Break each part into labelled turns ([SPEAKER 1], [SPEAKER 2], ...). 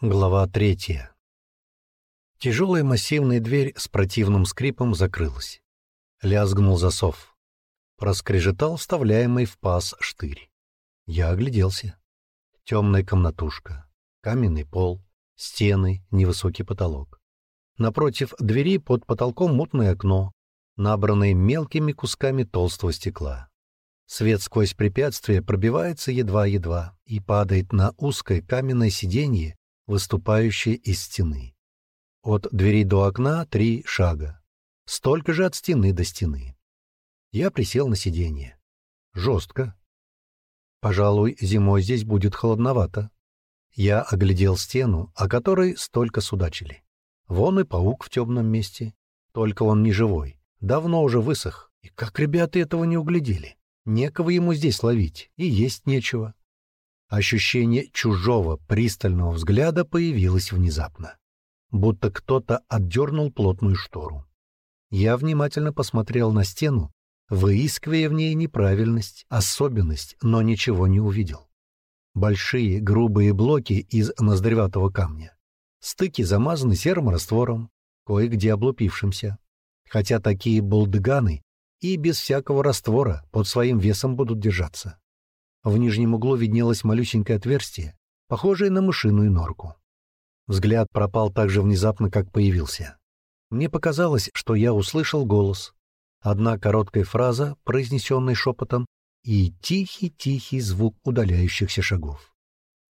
[SPEAKER 1] Глава третья. Тяжелая массивная дверь с противным скрипом закрылась. Лязгнул засов. Проскрежетал вставляемый в паз штырь. Я огляделся. Темная комнатушка, каменный пол, стены, невысокий потолок. Напротив двери под потолком мутное окно, набранное мелкими кусками толстого стекла. Свет сквозь препятствие пробивается едва-едва и падает на узкое каменное сиденье, выступающее из стены. От двери до окна три шага. Столько же от стены до стены. Я присел на сиденье. Жестко. Пожалуй, зимой здесь будет холодновато. Я оглядел стену, о которой столько судачили. Вон и паук в темном месте. Только он не живой. Давно уже высох. И как ребята этого не углядели? Некого ему здесь ловить, и есть нечего. Ощущение чужого пристального взгляда появилось внезапно. Будто кто-то отдернул плотную штору. Я внимательно посмотрел на стену, выискивая в ней неправильность, особенность, но ничего не увидел. Большие грубые блоки из ноздреватого камня. Стыки замазаны серым раствором, кое-где облупившимся. Хотя такие булдыганы и без всякого раствора под своим весом будут держаться. В нижнем углу виднелось малюсенькое отверстие, похожее на мышиную норку. Взгляд пропал так же внезапно, как появился. Мне показалось, что я услышал голос. Одна короткая фраза, произнесенная шепотом, и тихий-тихий звук удаляющихся шагов.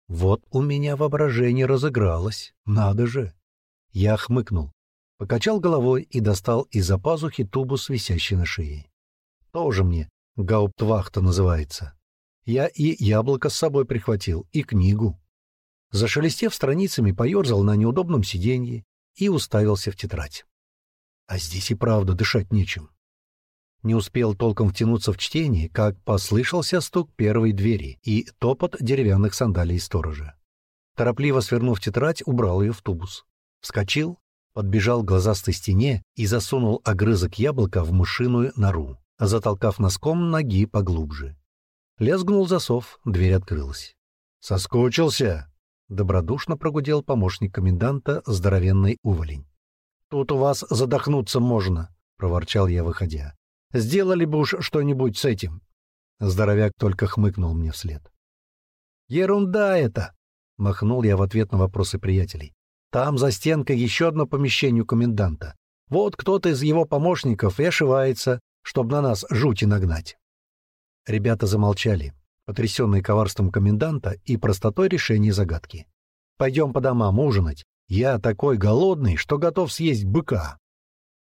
[SPEAKER 1] Вот у меня воображение разыгралось, надо же. Я хмыкнул. Покачал головой и достал из-за пазухи тубус, висящий на шее. Тоже мне гауптвахта называется. Я и яблоко с собой прихватил, и книгу. Зашелестев страницами, поерзал на неудобном сиденье и уставился в тетрадь. А здесь и правда дышать нечем. Не успел толком втянуться в чтение, как послышался стук первой двери и топот деревянных сандалий сторожа. Торопливо свернув тетрадь, убрал ее в тубус. Вскочил, подбежал к глазастой стене и засунул огрызок яблока в мышиную нору, затолкав носком ноги поглубже. Лязгнул засов, дверь открылась. «Соскучился?» — добродушно прогудел помощник коменданта, здоровенный уволень. «Тут у вас задохнуться можно», — проворчал я, выходя. «Сделали бы уж что-нибудь с этим». Здоровяк только хмыкнул мне вслед. «Ерунда это!» — махнул я в ответ на вопросы приятелей. Там за стенкой еще одно помещение у коменданта. Вот кто-то из его помощников и ошивается, чтобы на нас жути нагнать. Ребята замолчали, потрясенные коварством коменданта и простотой решения загадки. «Пойдем по домам ужинать. Я такой голодный, что готов съесть быка».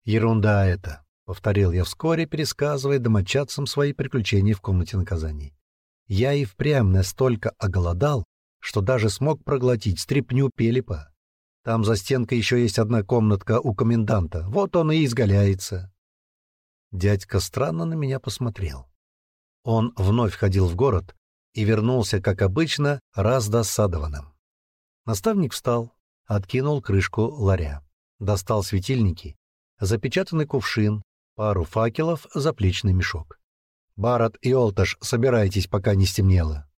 [SPEAKER 1] «Ерунда это», — повторил я вскоре, пересказывая домочадцам свои приключения в комнате наказаний. «Я и впрямь настолько оголодал, что даже смог проглотить стряпню Пелепа. Там за стенкой еще есть одна комнатка у коменданта. Вот он и изгаляется. Дядька странно на меня посмотрел. Он вновь ходил в город и вернулся, как обычно, раздосадованным. Наставник встал, откинул крышку ларя, достал светильники, запечатанный кувшин, пару факелов, заплечный мешок. «Барат и Олташ, собирайтесь, пока не стемнело».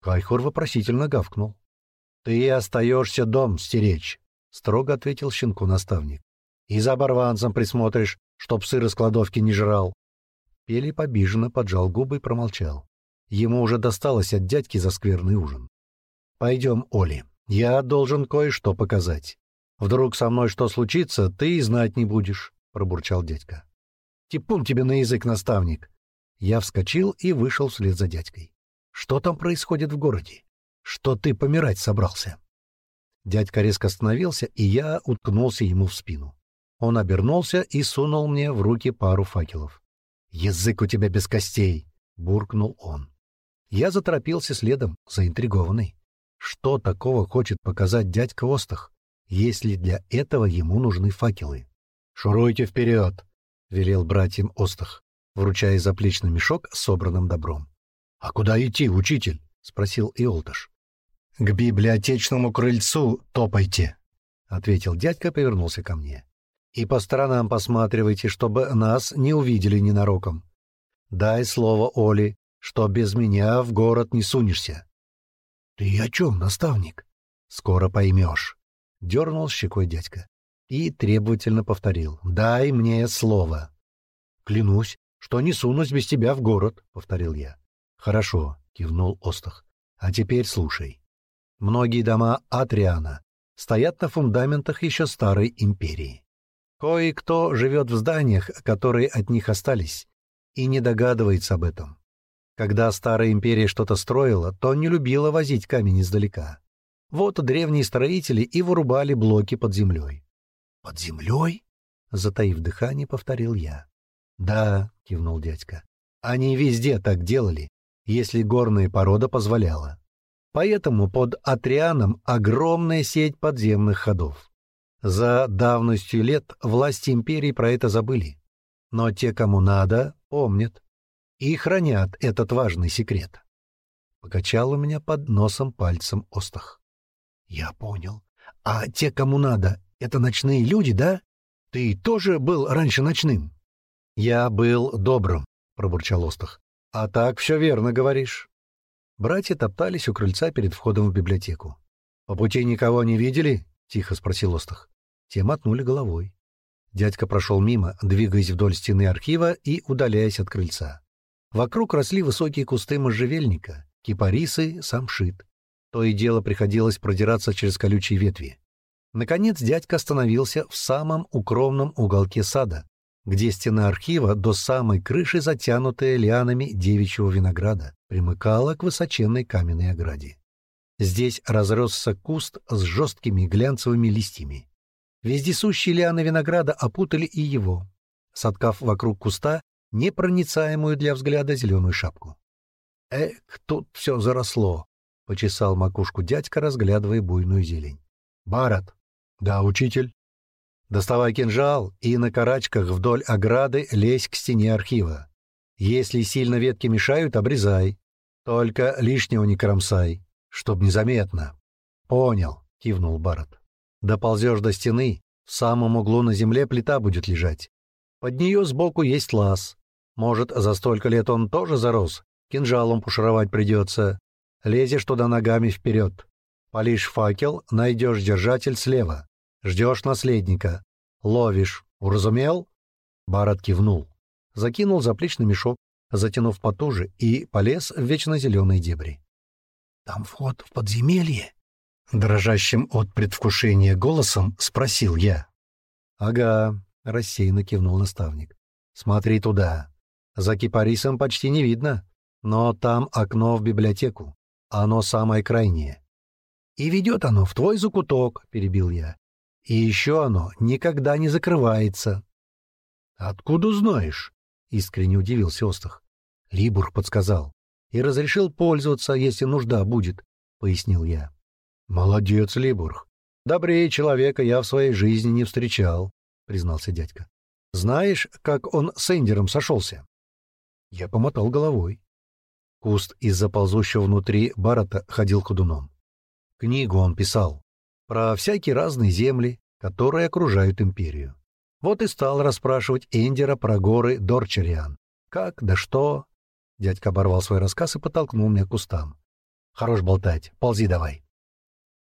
[SPEAKER 1] Кайхур вопросительно гавкнул. «Ты остаешься дом стеречь», — строго ответил щенку наставник. «И за оборванцем присмотришь, чтоб сыр из кладовки не жрал». Пели побиженно поджал губы и промолчал. Ему уже досталось от дядьки за скверный ужин. «Пойдем, Оли, я должен кое-что показать. Вдруг со мной что случится, ты и знать не будешь», — пробурчал дядька. «Типун тебе на язык, наставник!» Я вскочил и вышел вслед за дядькой. «Что там происходит в городе? что ты помирать собрался. Дядька резко остановился, и я уткнулся ему в спину. Он обернулся и сунул мне в руки пару факелов. «Язык у тебя без костей!» — буркнул он. Я заторопился следом, заинтригованный. Что такого хочет показать дядька Остах, если для этого ему нужны факелы? «Шуруйте вперед!» — велел братьям Остах, вручая заплечный мешок с собранным добром. «А куда идти, учитель?» — спросил Иолташ. «К библиотечному крыльцу топайте», — ответил дядька повернулся ко мне. «И по сторонам посматривайте, чтобы нас не увидели ненароком. Дай слово Оле, что без меня в город не сунешься». «Ты о чем, наставник?» Скоро поймешь. Дернул щекой дядька. И требовательно повторил. Дай мне слово. Клянусь, что не сунусь без тебя в город, повторил я. Хорошо, кивнул Остах. А теперь слушай. Многие дома Атриана стоят на фундаментах еще старой империи. Кое-кто живет в зданиях, которые от них остались, и не догадывается об этом. Когда старая империя что-то строила, то не любила возить камень издалека. Вот древние строители и вырубали блоки под землей. «Под землей?» — затаив дыхание, повторил я. «Да», — кивнул дядька. «Они везде так делали, если горная порода позволяла. Поэтому под Атрианом огромная сеть подземных ходов. За давностью лет власти империи про это забыли. Но те, кому надо, помнят. И хранят этот важный секрет. Покачал у меня под носом пальцем Остах. Я понял. А те, кому надо, это ночные люди, да? Ты тоже был раньше ночным? Я был добрым, пробурчал Остах. А так все верно говоришь. Братья топтались у крыльца перед входом в библиотеку. «По пути никого не видели?» — тихо спросил Остах. Те мотнули головой. Дядька прошел мимо, двигаясь вдоль стены архива и удаляясь от крыльца. Вокруг росли высокие кусты можжевельника, кипарисы, самшит. То и дело приходилось продираться через колючие ветви. Наконец дядька остановился в самом укромном уголке сада, где стена архива до самой крыши, затянутая лианами девичьего винограда, примыкала к высоченной каменной ограде. Здесь разросся куст с жесткими глянцевыми листьями. Вездесущие лианы винограда опутали и его, соткав вокруг куста непроницаемую для взгляда зеленую шапку. «Эк, тут все заросло», — почесал макушку дядька, разглядывая буйную зелень. «Барат». «Да, учитель». Доставай кинжал и на карачках вдоль ограды лезь к стене архива. Если сильно ветки мешают, обрезай. Только лишнего не кромсай, чтоб незаметно. Понял, кивнул Барат. Доползешь до стены, в самом углу на земле плита будет лежать. Под нее сбоку есть лаз. Может, за столько лет он тоже зарос, кинжалом пушировать придется. Лезешь туда ногами вперед. Полишь факел, найдешь держатель слева. Ждешь наследника. Ловишь. Уразумел?» Барат кивнул. Закинул заплечный мешок, затянув потуже, и полез в вечно зеленые дебри. «Там вход в подземелье?» Дрожащим от предвкушения голосом спросил я. «Ага», — рассеянно кивнул наставник. «Смотри туда. За кипарисом почти не видно, но там окно в библиотеку. Оно самое крайнее». «И ведет оно в твой закуток», — перебил я. И еще оно никогда не закрывается. — Откуда знаешь? — искренне удивился Остах. Либур подсказал. И разрешил пользоваться, если нужда будет, — пояснил я. — Молодец, Либург. Добрее человека я в своей жизни не встречал, — признался дядька. — Знаешь, как он с Эндером сошелся? Я помотал головой. Куст из-за ползущего внутри Барата ходил ходуном. Книгу он писал, про всякие разные земли, которые окружают империю. Вот и стал расспрашивать Эндера про горы Дорчариан. Как, да что? Дядька оборвал свой рассказ и подтолкнул меня к кустам. Хорош болтать, ползи давай.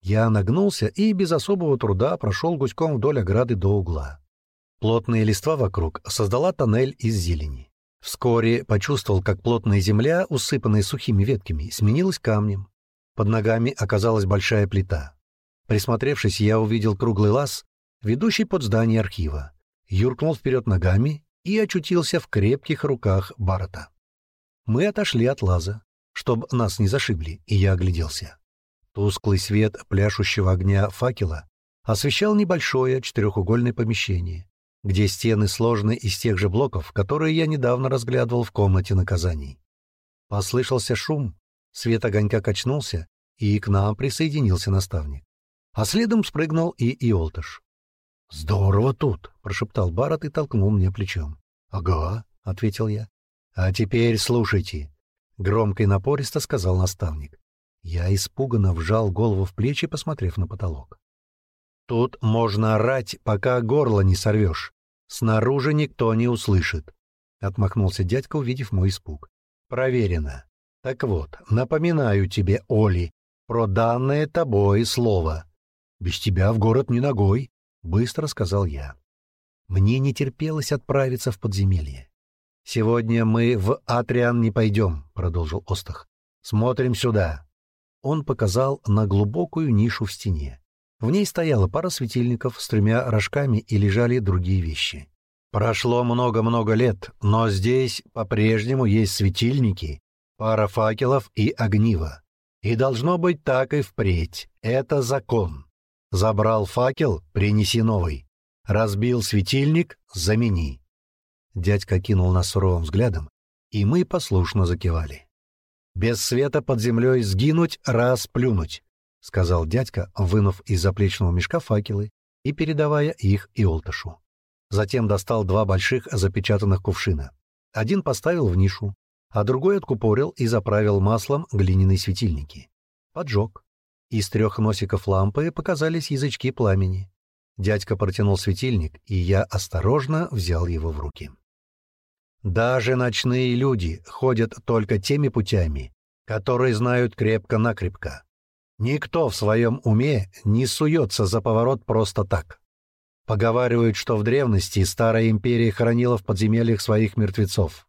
[SPEAKER 1] Я нагнулся и без особого труда прошел гуськом вдоль ограды до угла. Плотная листва вокруг создала тоннель из зелени. Вскоре почувствовал, как плотная земля, усыпанная сухими ветками, сменилась камнем. Под ногами оказалась большая плита. Присмотревшись, я увидел круглый лаз, ведущий под здание архива, юркнул вперед ногами и очутился в крепких руках Барата. Мы отошли от лаза, чтобы нас не зашибли, и я огляделся. Тусклый свет пляшущего огня факела освещал небольшое четырехугольное помещение, где стены сложены из тех же блоков, которые я недавно разглядывал в комнате наказаний. Послышался шум, свет огонька качнулся, и к нам присоединился наставник а следом спрыгнул и Иолташ. «Здорово тут!» — прошептал Барат и толкнул мне плечом. «Ага», — ответил я. «А теперь слушайте», — громко и напористо сказал наставник. Я испуганно вжал голову в плечи, посмотрев на потолок. «Тут можно орать, пока горло не сорвешь. Снаружи никто не услышит», — отмахнулся дядька, увидев мой испуг. «Проверено. Так вот, напоминаю тебе, Оли, про данное тобой слово. Без тебя в город не ногой, — быстро сказал я. Мне не терпелось отправиться в подземелье. «Сегодня мы в Атриан не пойдем», — продолжил Остах. «Смотрим сюда». Он показал на глубокую нишу в стене. В ней стояла пара светильников с тремя рожками и лежали другие вещи. Прошло много-много лет, но здесь по-прежнему есть светильники, пара факелов и огнива. И должно быть так и впредь. Это закон. Забрал факел — принеси новый. Разбил светильник — замени. Дядька кинул нас суровым взглядом, и мы послушно закивали. «Без света под землей сгинуть, раз плюнуть», — сказал дядька, вынув из заплечного мешка факелы и передавая их Иолташу. Затем достал два больших запечатанных кувшина. Один поставил в нишу, а другой откупорил и заправил маслом глиняные светильники. Поджег. Из трех носиков лампы показались язычки пламени. Дядька протянул светильник, и я осторожно взял его в руки. Даже ночные люди ходят только теми путями, которые знают крепко-накрепко. Никто в своем уме не суется за поворот просто так. Поговаривают, что в древности старая империя хоронила в подземельях своих мертвецов.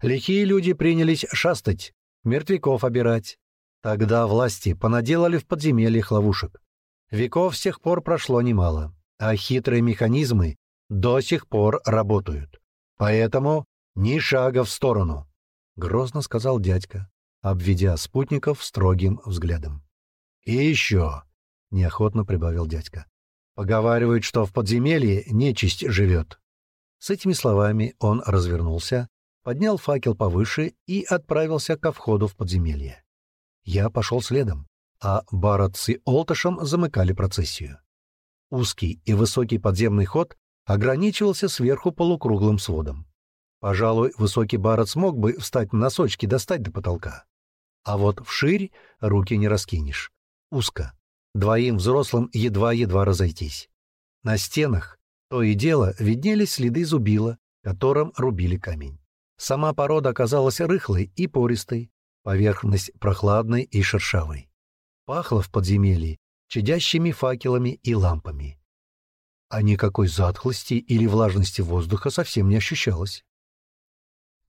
[SPEAKER 1] Лихие люди принялись шастать, мертвяков обирать. Тогда власти понаделали в подземельях ловушек. Веков с тех пор прошло немало, а хитрые механизмы до сих пор работают. Поэтому ни шага в сторону, — грозно сказал дядька, обведя спутников строгим взглядом. — И еще, — неохотно прибавил дядька, — поговаривают, что в подземелье нечисть живет. С этими словами он развернулся поднял факел повыше и отправился ко входу в подземелье. Я пошел следом, а Барат с Олташем замыкали процессию. Узкий и высокий подземный ход ограничивался сверху полукруглым сводом. Пожалуй, высокий Барат смог бы встать на носочки достать до потолка. А вот вширь руки не раскинешь. Узко. Двоим взрослым едва-едва разойтись. На стенах то и дело виднелись следы зубила, которым рубили камень. Сама порода оказалась рыхлой и пористой, поверхность прохладной и шершавой. Пахло в подземелье чадящими факелами и лампами. А никакой затхлости или влажности воздуха совсем не ощущалось.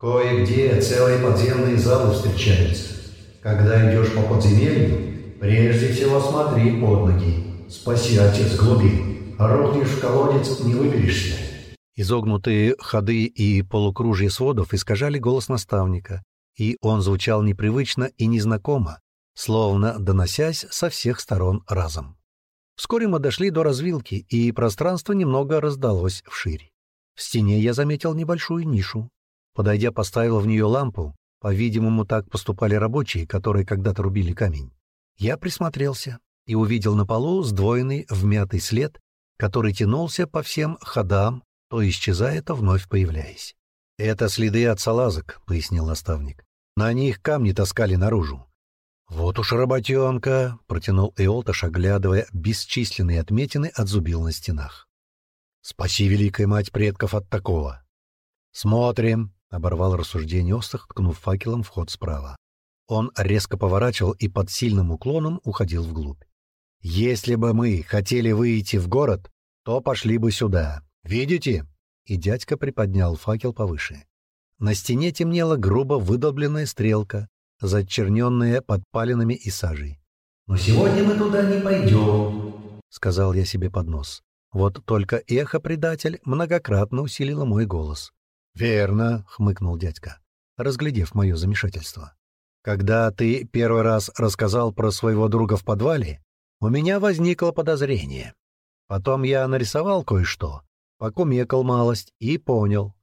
[SPEAKER 2] Кое-где целые подземные залы встречаются. Когда идешь по подземелью, прежде всего смотри под ноги. Спаси, отец, глубин. Рухнешь в колодец, не выберешься.
[SPEAKER 1] Изогнутые ходы и полукружья сводов искажали голос наставника, и он звучал непривычно и незнакомо, словно доносясь со всех сторон разом. Вскоре мы дошли до развилки, и пространство немного раздалось вширь. В стене я заметил небольшую нишу. Подойдя, поставил в нее лампу. По-видимому, так поступали рабочие, которые когда-то рубили камень. Я присмотрелся и увидел на полу сдвоенный вмятый след, который тянулся по всем ходам то исчезает, а вновь появляясь. «Это следы от салазок», — пояснил наставник. «На них камни таскали наружу». «Вот уж работенка», — протянул Эолташ, оглядывая бесчисленные отметины от зубил на стенах. «Спаси, великая мать предков, от такого!» «Смотрим», — оборвал рассуждение Остах, ткнув факелом вход справа. Он резко поворачивал и под сильным уклоном уходил вглубь. «Если бы мы хотели выйти в город, то пошли бы сюда. «Видите?» И дядька приподнял факел повыше. На стене темнела грубо выдолбленная стрелка, зачерненная подпалинами и сажей.
[SPEAKER 2] «Но сегодня мы туда не пойдем», —
[SPEAKER 1] сказал я себе под нос. Вот только эхо-предатель многократно усилило мой голос. «Верно», — хмыкнул дядька, разглядев мое замешательство. «Когда ты первый раз рассказал про своего друга в подвале, у меня возникло подозрение. Потом я нарисовал кое-что, покумекал малость и понял.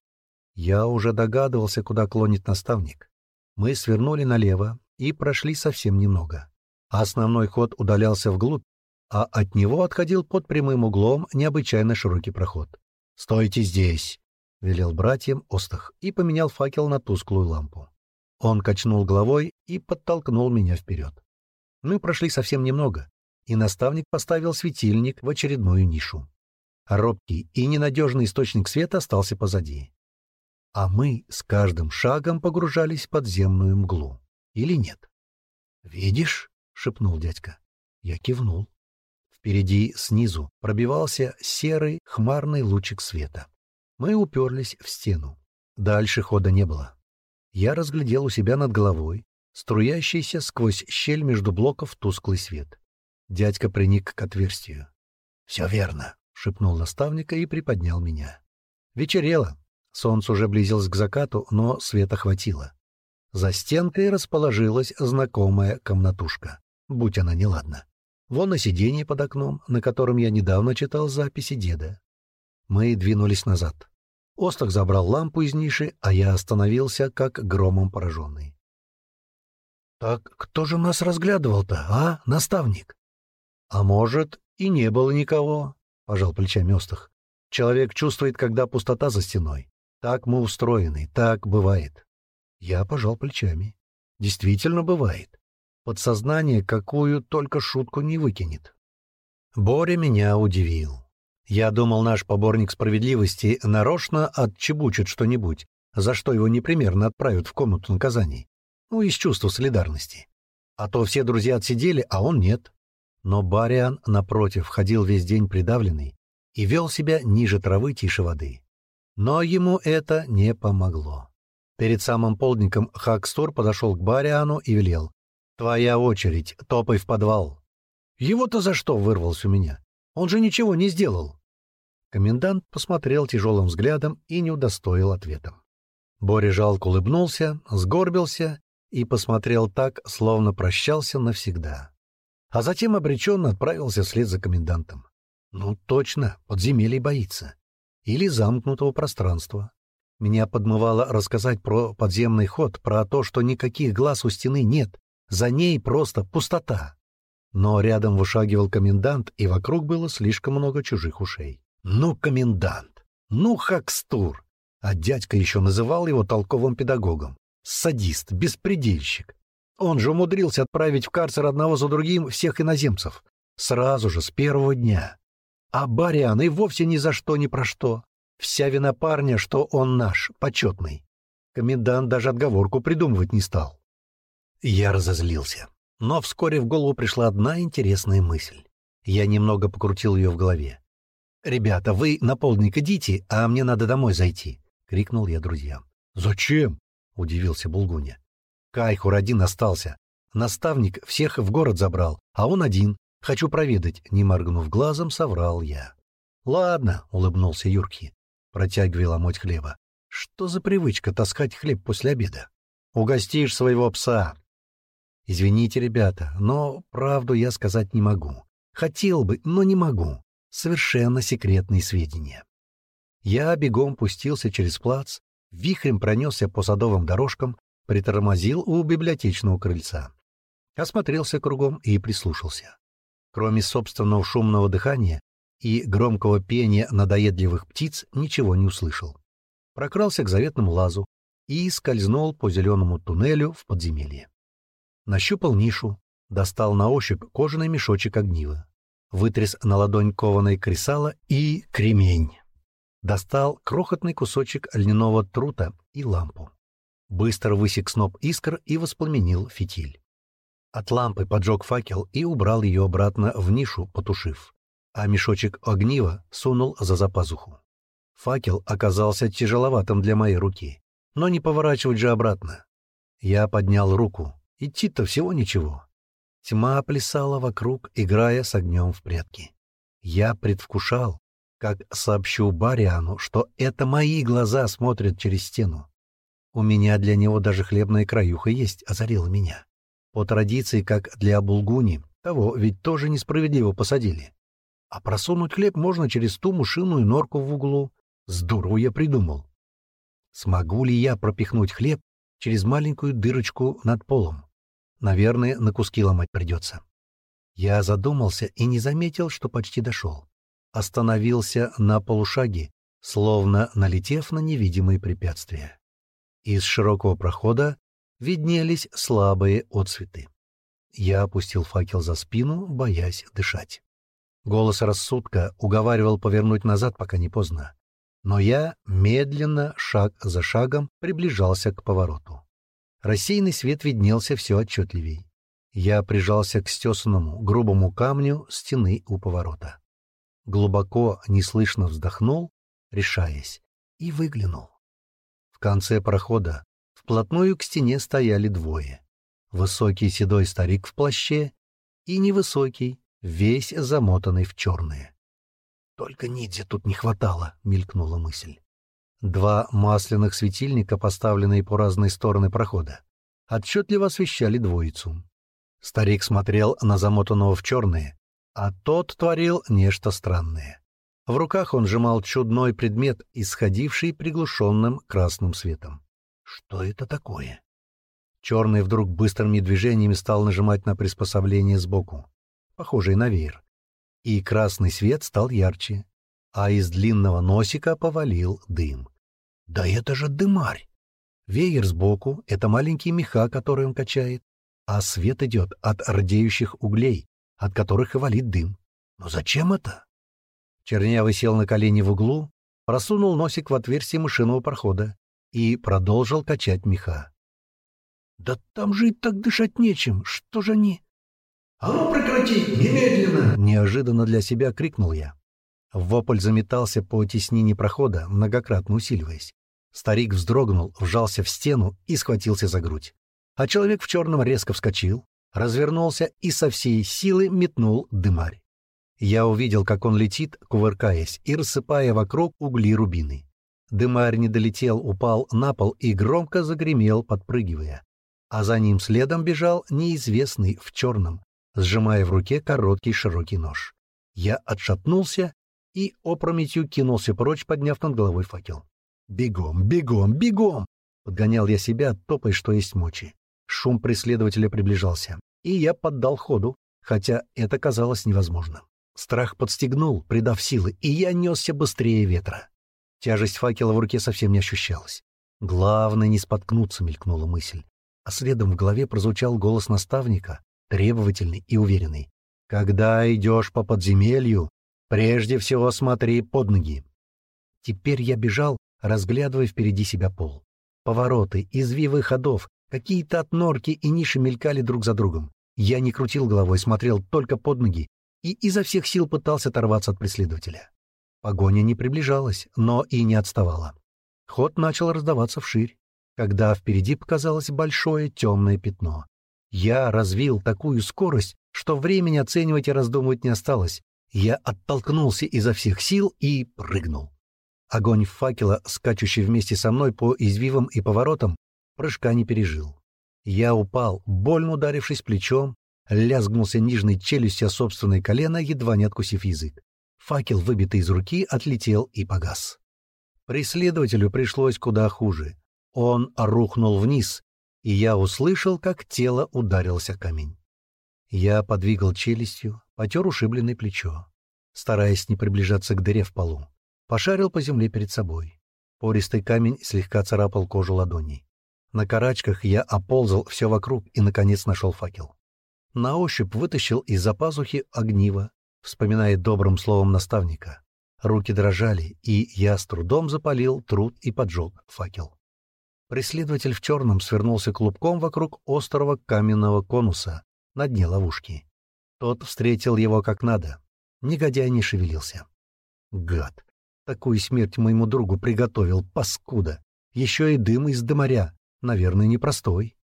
[SPEAKER 1] Я уже догадывался, куда клонит наставник. Мы свернули налево и прошли совсем немного. Основной ход удалялся вглубь, а от него отходил под прямым углом необычайно широкий проход. «Стойте здесь!» — велел братьям Остах и поменял факел на тусклую лампу. Он качнул головой и подтолкнул меня вперед. Мы прошли совсем немного, и наставник поставил светильник в очередную нишу. Робкий и ненадежный источник света остался позади. А мы с каждым шагом погружались в подземную мглу. Или нет? «Видишь?» — шепнул дядька. Я кивнул. Впереди, снизу, пробивался серый хмарный лучик света. Мы уперлись в стену. Дальше хода не было. Я разглядел у себя над головой струящийся сквозь щель между блоков тусклый свет. Дядька приник к отверстию. — Все верно, — шепнул наставника и приподнял меня. Вечерело. Солнце уже близилось к закату, но света хватило. За стенкой расположилась знакомая комнатушка, будь она неладна. Вон на сиденье под окном, на котором я недавно читал записи деда. Мы двинулись назад. Остах забрал лампу из ниши, а я остановился, как громом пораженный. «Так кто же нас разглядывал-то, а, наставник?» «А может, и не было никого», — пожал плечами Остах. «Человек чувствует, когда пустота за стеной. Так мы устроены, так бывает». Я пожал плечами. «Действительно бывает. Подсознание какую только шутку не выкинет». Боря меня удивил. Я думал, наш поборник справедливости нарочно отчебучит что-нибудь, за что его непременно отправят в комнату наказаний. Ну, из чувства солидарности. А то все друзья отсидели, а он нет. Но Бариан, напротив, ходил весь день придавленный и вел себя ниже травы тише воды. Но ему это не помогло. Перед самым полдником Хакстур подошел к Бариану и велел. «Твоя очередь, топай в подвал». «Его-то за что?» — вырвался у меня. «Он же ничего не сделал». Комендант посмотрел тяжелым взглядом и не удостоил ответом. Боря жалко улыбнулся, сгорбился и посмотрел так, словно прощался навсегда. А затем обреченно отправился вслед за комендантом. Ну, точно, подземелий боится. Или замкнутого пространства. Меня подмывало рассказать про подземный ход, про то, что никаких глаз у стены нет, за ней просто пустота. Но рядом вышагивал комендант, и вокруг было слишком много чужих ушей. Ну, комендант! Ну, Хакстур! А дядька еще называл его толковым педагогом. Садист, беспредельщик. Он же умудрился отправить в карцер одного за другим всех иноземцев. Сразу же, с первого дня. А Бариан и вовсе ни за что, ни про что. Вся вина парня, что он наш, почетный. Комендант даже отговорку придумывать не стал. Я разозлился. Но вскоре в голову пришла одна интересная мысль. Я немного покрутил ее в голове. «Ребята, вы на полдник идите, а мне надо домой зайти», — крикнул я друзьям. «Зачем?» — удивился Булгуня. «Кайхур один остался. Наставник всех в город забрал, а он один. Хочу проведать», — не моргнув глазом, соврал я. «Ладно», — улыбнулся Юрки, протягивая ломоть хлеба. «Что за привычка таскать хлеб после обеда? Угостишь своего пса». «Извините, ребята, но правду я сказать не могу. Хотел бы, но не могу совершенно секретные сведения. Я бегом пустился через плац, вихрем пронесся по садовым дорожкам, притормозил у библиотечного крыльца. Осмотрелся кругом и прислушался. Кроме собственного шумного дыхания и громкого пения надоедливых птиц, ничего не услышал. Прокрался к заветному лазу и скользнул по зеленому туннелю в подземелье. Нащупал нишу, достал на ощупь кожаный мешочек огнива вытряс на ладонь кованой кресала и кремень. Достал крохотный кусочек льняного трута и лампу. Быстро высек сноп искр и воспламенил фитиль. От лампы поджег факел и убрал ее обратно в нишу, потушив, а мешочек огнива сунул за запазуху. Факел оказался тяжеловатым для моей руки, но не поворачивать же обратно. Я поднял руку. Идти-то всего ничего. Тьма плясала вокруг, играя с огнем в прятки. Я предвкушал, как сообщу Бариану, что это мои глаза смотрят через стену. У меня для него даже хлебная краюха есть, озарила меня. По традиции, как для Булгуни, того ведь тоже несправедливо посадили. А просунуть хлеб можно через ту мушиную норку в углу. Здорово я придумал. Смогу ли я пропихнуть хлеб через маленькую дырочку над полом? Наверное, на куски ломать придется. Я задумался и не заметил, что почти дошел. Остановился на полушаге, словно налетев на невидимые препятствия. Из широкого прохода виднелись слабые отсветы. Я опустил факел за спину, боясь дышать. Голос рассудка уговаривал повернуть назад, пока не поздно. Но я медленно, шаг за шагом, приближался к повороту. Рассеянный свет виднелся все отчетливей. Я прижался к стесанному, грубому камню стены у поворота. Глубоко, неслышно вздохнул, решаясь, и выглянул. В конце прохода вплотную к стене стояли двое. Высокий седой старик в плаще и невысокий, весь замотанный в черное. «Только ниндзя тут не хватало», — мелькнула мысль. Два масляных светильника, поставленные по разные стороны прохода, отчетливо освещали двоицу. Старик смотрел на замотанного в черное, а тот творил нечто странное. В руках он сжимал чудной предмет, исходивший приглушенным красным светом. Что это такое? Черный вдруг быстрыми движениями стал нажимать на приспособление сбоку, похожее на веер, и красный свет стал ярче, а из длинного носика повалил дым. Да это же дымарь! Веер сбоку — это маленькие меха, которые он качает, а свет идет от рдеющих углей, от которых и валит дым. Но зачем это? Чернявый сел на колени в углу, просунул носик в отверстие мышиного прохода и продолжил качать меха. «Да там же и так дышать нечем, что же они...»
[SPEAKER 2] «А ну прекрати, немедленно!»
[SPEAKER 1] Неожиданно для себя крикнул я. Вопль заметался по теснине прохода, многократно усиливаясь. Старик вздрогнул, вжался в стену и схватился за грудь. А человек в черном резко вскочил, развернулся и со всей силы метнул дымарь. Я увидел, как он летит, кувыркаясь и рассыпая вокруг угли рубины. Дымарь не долетел, упал на пол и громко загремел, подпрыгивая. А за ним следом бежал неизвестный в черном, сжимая в руке короткий широкий нож. Я отшатнулся и опрометью кинулся прочь, подняв над головой факел. «Бегом, бегом, бегом!» Подгонял я себя, топой, что есть мочи. Шум преследователя приближался, и я поддал ходу, хотя это казалось невозможным. Страх подстегнул, придав силы, и я несся быстрее ветра. Тяжесть факела в руке совсем не ощущалась. «Главное не споткнуться», — мелькнула мысль. А следом в голове прозвучал голос наставника, требовательный и уверенный. «Когда идешь по подземелью, прежде всего смотри под ноги». Теперь я бежал, разглядывая впереди себя пол. Повороты, извивы ходов, какие-то отнорки и ниши мелькали друг за другом. Я не крутил головой, смотрел только под ноги и изо всех сил пытался оторваться от преследователя. Погоня не приближалась, но и не отставала. Ход начал раздаваться вширь, когда впереди показалось большое темное пятно. Я развил такую скорость, что времени оценивать и раздумывать не осталось. Я оттолкнулся изо всех сил и прыгнул. Огонь факела, скачущий вместе со мной по извивам и поворотам, прыжка не пережил. Я упал, больно ударившись плечом, лязгнулся нижней челюстью о собственное колено, едва не откусив язык. Факел, выбитый из руки, отлетел и погас. Преследователю пришлось куда хуже. Он рухнул вниз, и я услышал, как тело ударился камень. Я подвигал челюстью, потер ушибленное плечо, стараясь не приближаться к дыре в полу. Пошарил по земле перед собой. Пористый камень слегка царапал кожу ладоней. На карачках я оползал все вокруг и, наконец, нашел факел. На ощупь вытащил из-за пазухи огниво, вспоминая добрым словом наставника. Руки дрожали, и я с трудом запалил труд и поджег факел. Преследователь в черном свернулся клубком вокруг острого каменного конуса на дне ловушки. Тот встретил его как надо. Негодяй не шевелился. Гад! Такую смерть моему другу приготовил, паскуда! Еще и дым из дымаря, наверное, непростой.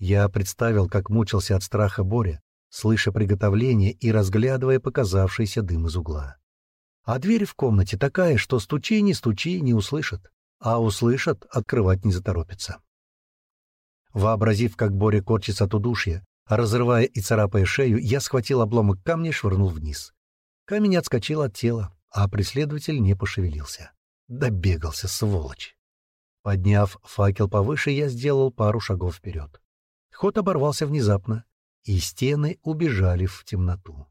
[SPEAKER 1] Я представил, как мучился от страха Боря, слыша приготовление и разглядывая показавшийся дым из угла. А дверь в комнате такая, что стучи, не стучи, не услышат а услышат, открывать не заторопятся. Вообразив, как Боря корчится от удушья, разрывая и царапая шею, я схватил обломок камня и швырнул вниз. Камень отскочил от тела, а преследователь не пошевелился. Добегался, сволочь. Подняв факел повыше, я сделал пару шагов вперед. Ход оборвался внезапно, и стены убежали в темноту.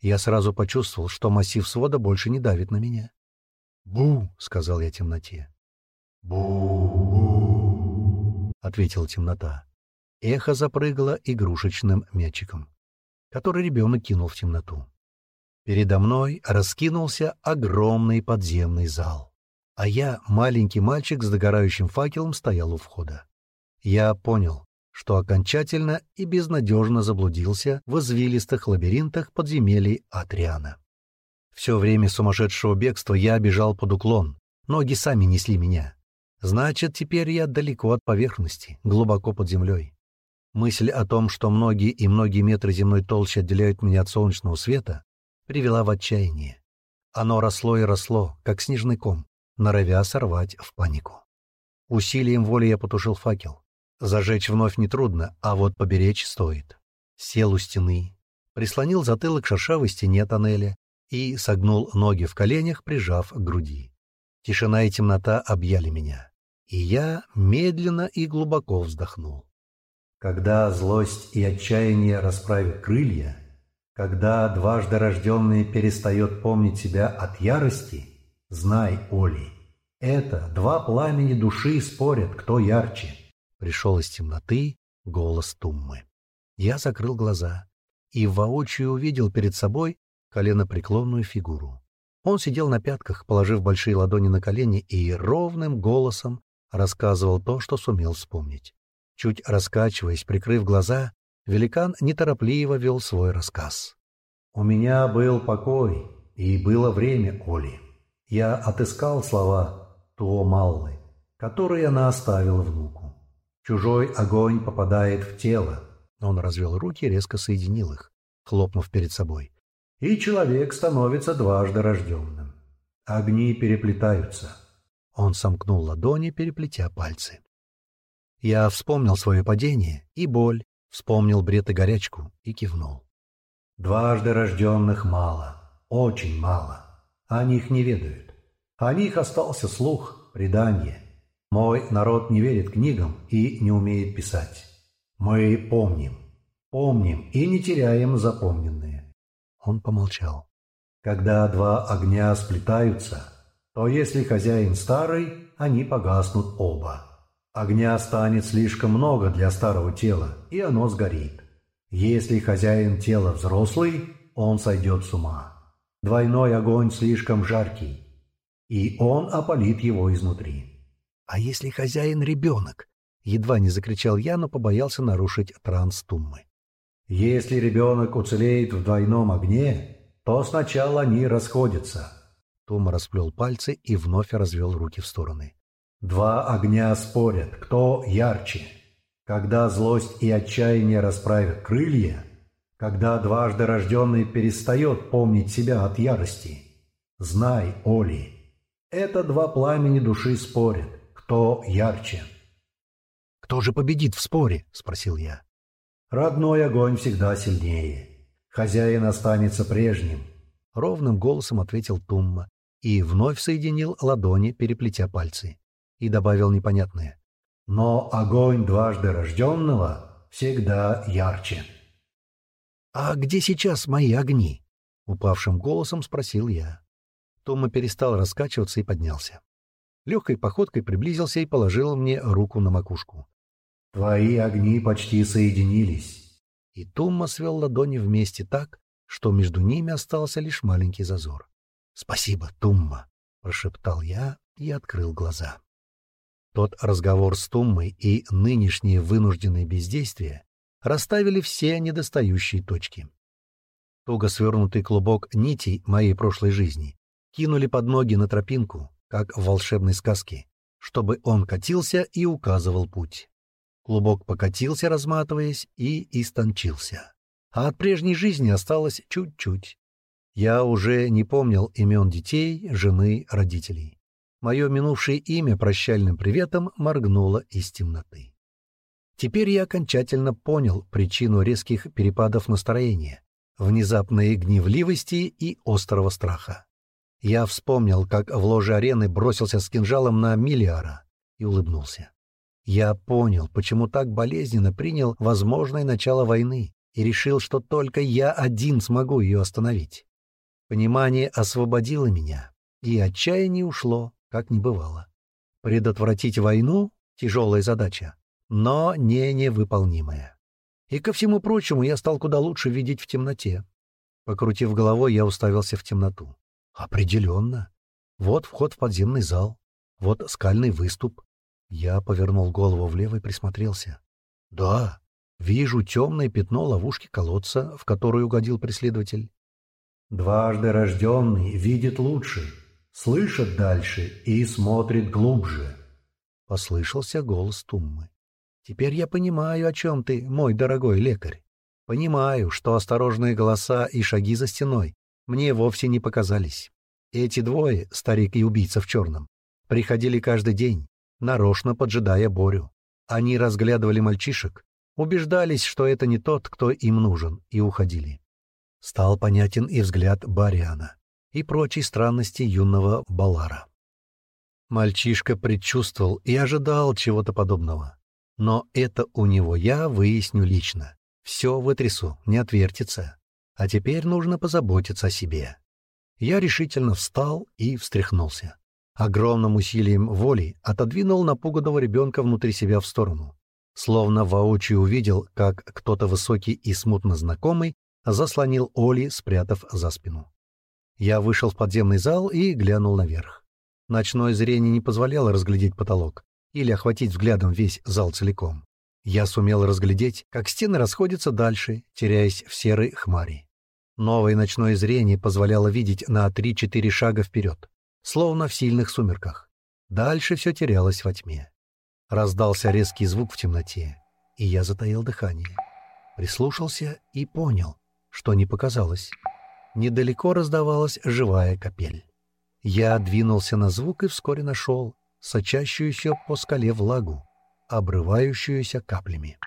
[SPEAKER 1] Я сразу почувствовал, что массив свода больше не давит на меня. «Бу!» — сказал я темноте.
[SPEAKER 2] «Бу-бу!»
[SPEAKER 1] — ответила темнота. Эхо запрыгало игрушечным мячиком, который ребенок кинул в темноту. Передо мной раскинулся огромный подземный зал, а я, маленький мальчик с догорающим факелом, стоял у входа. Я понял, что окончательно и безнадежно заблудился в извилистых лабиринтах подземелий Атриана. Все время сумасшедшего бегства я бежал под уклон, ноги сами несли меня. Значит, теперь я далеко от поверхности, глубоко под землей. Мысль о том, что многие и многие метры земной толщи отделяют меня от солнечного света, привела в отчаяние. Оно росло и росло, как снежный ком, норовя сорвать в панику. Усилием воли я потушил факел. Зажечь вновь нетрудно, а вот поберечь стоит. Сел у стены, прислонил затылок к шершавой стене тоннеля и согнул ноги в коленях, прижав к груди. Тишина и темнота объяли меня, и я медленно и глубоко вздохнул. Когда злость и отчаяние расправят крылья, когда дважды рожденный перестает помнить себя от ярости, знай, Оли, это два пламени души спорят, кто ярче. Пришел из темноты голос Туммы. Я закрыл глаза и воочию увидел перед собой коленопреклонную фигуру. Он сидел на пятках, положив большие ладони на колени и ровным голосом рассказывал то, что сумел вспомнить. Чуть раскачиваясь, прикрыв глаза, великан неторопливо вел свой рассказ. «У меня был покой, и было время, Оли. Я отыскал слова Туомаллы, которые она оставила внуку. Чужой огонь попадает в тело». Он развел руки и резко соединил их, хлопнув перед собой. «И человек становится дважды рожденным. Огни переплетаются». Он сомкнул ладони, переплетя пальцы. Я вспомнил свое падение и боль, вспомнил бред и горячку и кивнул. Дважды рожденных мало, очень мало. О них не ведают. О них остался слух, предание. Мой народ не верит книгам и не умеет писать. Мы помним, помним и не теряем запомненные. Он помолчал. Когда два огня сплетаются, то если хозяин старый, они погаснут оба. Огня станет слишком много для старого тела, и оно сгорит. Если хозяин тела взрослый, он сойдет с ума. Двойной огонь слишком жаркий, и он опалит его изнутри. «А если хозяин ребенок?» Едва не закричал я, но побоялся нарушить транс Туммы. «Если ребенок уцелеет в двойном огне, то сначала они расходятся». Тума расплел пальцы и вновь развел руки в стороны. Два огня спорят, кто ярче. Когда злость и отчаяние расправят крылья, когда дважды рожденный перестает помнить себя от ярости. Знай, Оли, это два пламени души спорят, кто ярче. «Кто же победит в споре?» — спросил я. «Родной огонь всегда сильнее. Хозяин останется прежним», — ровным голосом ответил Тумма и вновь соединил ладони, переплетя пальцы и добавил непонятное. «Но огонь дважды рожденного всегда ярче». «А где сейчас мои огни?» — упавшим голосом спросил я. Тома перестал раскачиваться и поднялся. Легкой походкой приблизился и положил мне руку на макушку. «Твои огни почти соединились». И Томма свел ладони вместе так, что между ними остался лишь маленький зазор. «Спасибо, Тумма», — прошептал я и открыл глаза. Тот разговор с Туммой и нынешнее вынужденное бездействие расставили все недостающие точки. Туго свернутый клубок нитей моей прошлой жизни кинули под ноги на тропинку, как в волшебной сказке, чтобы он катился и указывал путь. Клубок покатился, разматываясь, и истончился. А от прежней жизни осталось чуть-чуть. Я уже не помнил имен детей, жены, родителей. Мое минувшее имя прощальным приветом моргнуло из темноты. Теперь я окончательно понял причину резких перепадов настроения, внезапной гневливости и острого страха. Я вспомнил, как в ложе арены бросился с кинжалом на Миллиара и улыбнулся. Я понял, почему так болезненно принял возможное начало войны и решил, что только я один смогу ее остановить. Понимание освободило меня, и отчаяние ушло, как не бывало. Предотвратить войну — тяжелая задача, но не невыполнимая. И ко всему прочему я стал куда лучше видеть в темноте. Покрутив головой, я уставился в темноту. Определенно. Вот вход в подземный зал, вот скальный выступ. Я повернул голову влево и присмотрелся. Да, вижу темное пятно ловушки колодца, в которую угодил преследователь. Дважды рожденный видит лучше, слышит дальше и смотрит глубже. Послышался голос Туммы. Теперь я понимаю, о чем ты, мой дорогой лекарь. Понимаю, что осторожные голоса и шаги за стеной мне вовсе не показались. Эти двое, старик и убийца в черном, приходили каждый день, нарочно поджидая Борю. Они разглядывали мальчишек, убеждались, что это не тот, кто им нужен, и уходили. Стал понятен и взгляд Бариана, и прочие странности юного Балара. Мальчишка предчувствовал и ожидал чего-то подобного. Но это у него я выясню лично. Все вытрясу, не отвертится. А теперь нужно позаботиться о себе. Я решительно встал и встряхнулся. Огромным усилием воли отодвинул напуганного ребенка внутри себя в сторону. Словно воочию увидел, как кто-то высокий и смутно знакомый заслонил Оли, спрятав за спину. Я вышел в подземный зал и глянул наверх. Ночное зрение не позволяло разглядеть потолок или охватить взглядом весь зал целиком. Я сумел разглядеть, как стены расходятся дальше, теряясь в серой хмари. Новое ночное зрение позволяло видеть на 3-4 шага вперед, словно в сильных сумерках. Дальше все терялось во тьме. Раздался резкий звук в темноте, и я затаил дыхание. Прислушался и понял, что не показалось. Недалеко раздавалась живая капель. Я двинулся на звук и вскоре нашел сочащуюся по скале влагу, обрывающуюся каплями.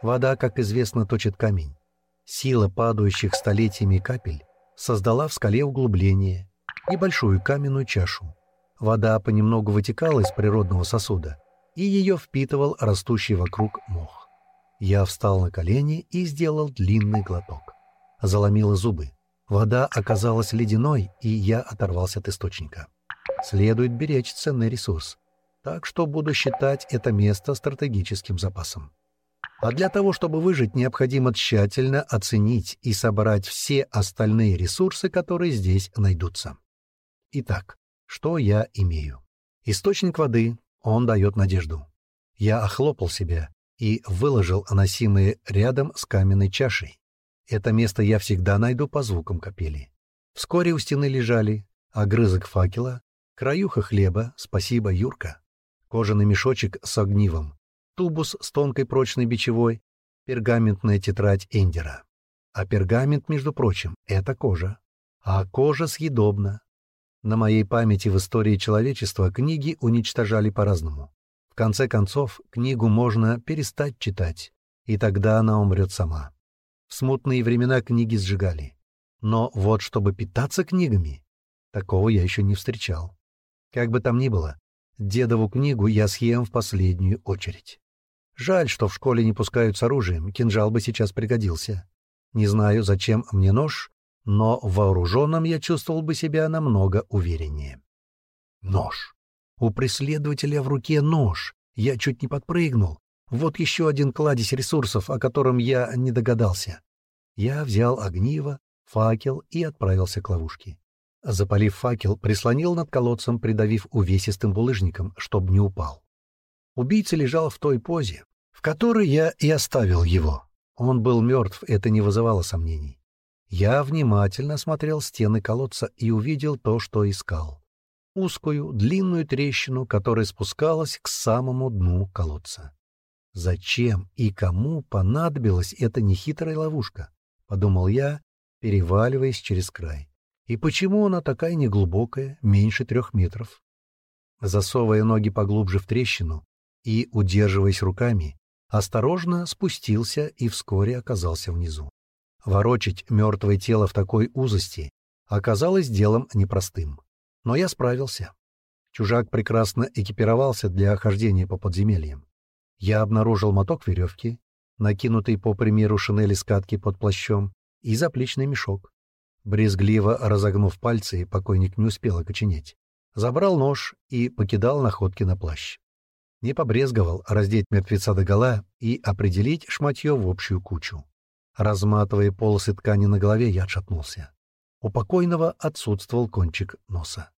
[SPEAKER 1] Вода, как известно, точит камень. Сила падающих столетиями капель создала в скале углубление, небольшую каменную чашу. Вода понемногу вытекала из природного сосуда, и ее впитывал растущий вокруг мох. Я встал на колени и сделал длинный глоток. Заломило зубы. Вода оказалась ледяной, и я оторвался от источника. Следует беречь ценный ресурс, так что буду считать это место стратегическим запасом. А для того, чтобы выжить, необходимо тщательно оценить и собрать все остальные ресурсы, которые здесь найдутся. Итак, что я имею? Источник воды, он дает надежду. Я охлопал себя и выложил носимые рядом с каменной чашей. Это место я всегда найду по звукам капели. Вскоре у стены лежали огрызок факела, краюха хлеба, спасибо, Юрка, кожаный мешочек с огнивом, тубус с тонкой прочной бичевой, пергаментная тетрадь Эндера. А пергамент, между прочим, — это кожа. А кожа съедобна. На моей памяти в истории человечества книги уничтожали по-разному. В конце концов, книгу можно перестать читать, и тогда она умрет сама. В смутные времена книги сжигали. Но вот чтобы питаться книгами, такого я еще не встречал. Как бы там ни было, дедову книгу я съем в последнюю очередь. Жаль, что в школе не пускают с оружием, кинжал бы сейчас пригодился. Не знаю, зачем мне нож, но вооруженным я чувствовал бы себя намного увереннее. Нож. У преследователя в руке нож. Я чуть не подпрыгнул. Вот еще один кладезь ресурсов, о котором я не догадался. Я взял огниво, факел и отправился к ловушке. Запалив факел, прислонил над колодцем, придавив увесистым булыжником, чтобы не упал. Убийца лежал в той позе, в которой я и оставил его. Он был мертв, это не вызывало сомнений. Я внимательно смотрел стены колодца и увидел то, что искал. Узкую, длинную трещину, которая спускалась к самому дну колодца. Зачем и кому понадобилась эта нехитрая ловушка? — подумал я, переваливаясь через край. И почему она такая неглубокая, меньше трех метров? Засовывая ноги поглубже в трещину, и, удерживаясь руками, осторожно спустился и вскоре оказался внизу. Ворочить мертвое тело в такой узости оказалось делом непростым. Но я справился. Чужак прекрасно экипировался для хождения по подземельям. Я обнаружил моток веревки, накинутый по примеру шинели скатки под плащом, и заплечный мешок. Брезгливо разогнув пальцы, покойник не успел окоченеть. Забрал нож и покидал находки на плащ не побрезговал раздеть мертвеца догола и определить шматье в общую кучу. Разматывая полосы ткани на голове, я отшатнулся. У покойного отсутствовал кончик носа.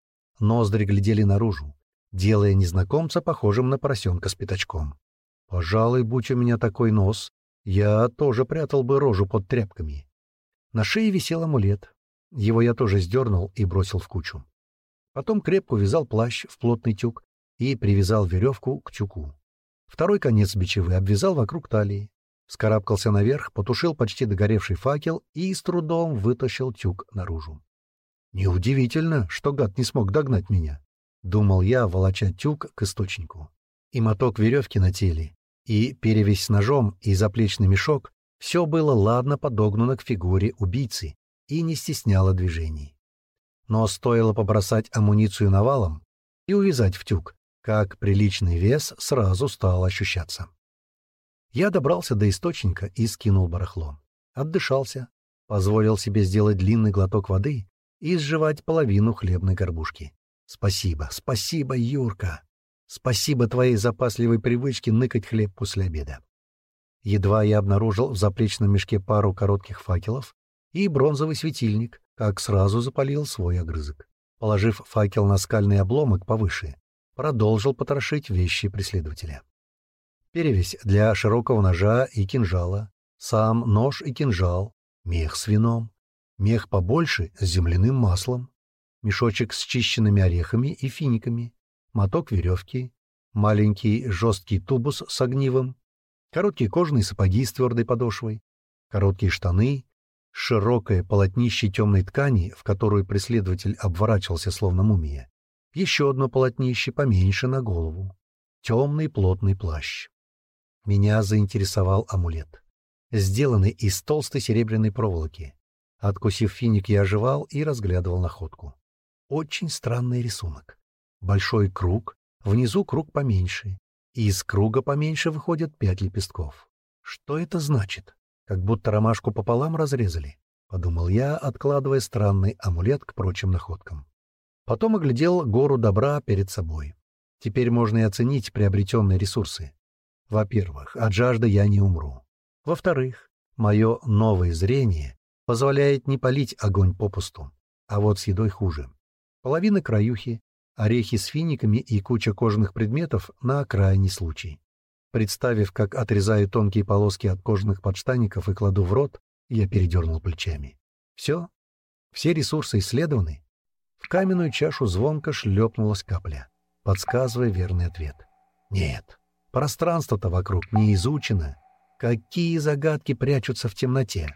[SPEAKER 1] Ноздри глядели наружу, делая незнакомца похожим на поросенка с пятачком. Пожалуй, будь у меня такой нос, я тоже прятал бы рожу под тряпками. На шее висел амулет. Его я тоже сдернул и бросил в кучу. Потом крепко увязал плащ в плотный тюк и привязал веревку к тюку. Второй конец бичевы обвязал вокруг талии. Скарабкался наверх, потушил почти догоревший факел и с трудом вытащил тюк наружу. Неудивительно, что гад не смог догнать меня. Думал я, волоча тюк к источнику. И моток веревки на теле, и перевесь с ножом, и заплечный мешок — все было ладно подогнано к фигуре убийцы и не стесняло движений. Но стоило побросать амуницию навалом и увязать в тюк, как приличный вес сразу стал ощущаться. Я добрался до источника и скинул барахло. Отдышался, позволил себе сделать длинный глоток воды и сживать половину хлебной горбушки. Спасибо, спасибо, Юрка. Спасибо твоей запасливой привычке ныкать хлеб после обеда. Едва я обнаружил в заплечном мешке пару коротких факелов и бронзовый светильник, как сразу запалил свой огрызок. Положив факел на скальный обломок повыше, продолжил потрошить вещи преследователя. Перевесь для широкого ножа и кинжала, сам нож и кинжал, мех с вином, мех побольше с земляным маслом, мешочек с чищенными орехами и финиками, моток веревки, маленький жесткий тубус с огнивом, короткие кожаные сапоги с твердой подошвой, короткие штаны, широкое полотнище темной ткани, в которую преследователь обворачивался словно мумия, еще одно полотнище поменьше на голову, темный плотный плащ. Меня заинтересовал амулет, сделанный из толстой серебряной проволоки. Откусив финик, я оживал и разглядывал находку. Очень странный рисунок. Большой круг, внизу круг поменьше. И из круга поменьше выходят пять лепестков. Что это значит? Как будто ромашку пополам разрезали, — подумал я, откладывая странный амулет к прочим находкам. Потом оглядел гору добра перед собой. Теперь можно и оценить приобретенные ресурсы. Во-первых, от жажды я не умру. Во-вторых, мое новое зрение позволяет не полить огонь попусту. А вот с едой хуже. Половина краюхи, орехи с финиками и куча кожаных предметов на крайний случай. Представив, как отрезаю тонкие полоски от кожаных подштаников и кладу в рот, я передернул плечами. Все? Все ресурсы исследованы? В каменную чашу звонко шлепнулась капля, подсказывая верный ответ. Нет, пространство-то вокруг не изучено. Какие загадки прячутся в темноте?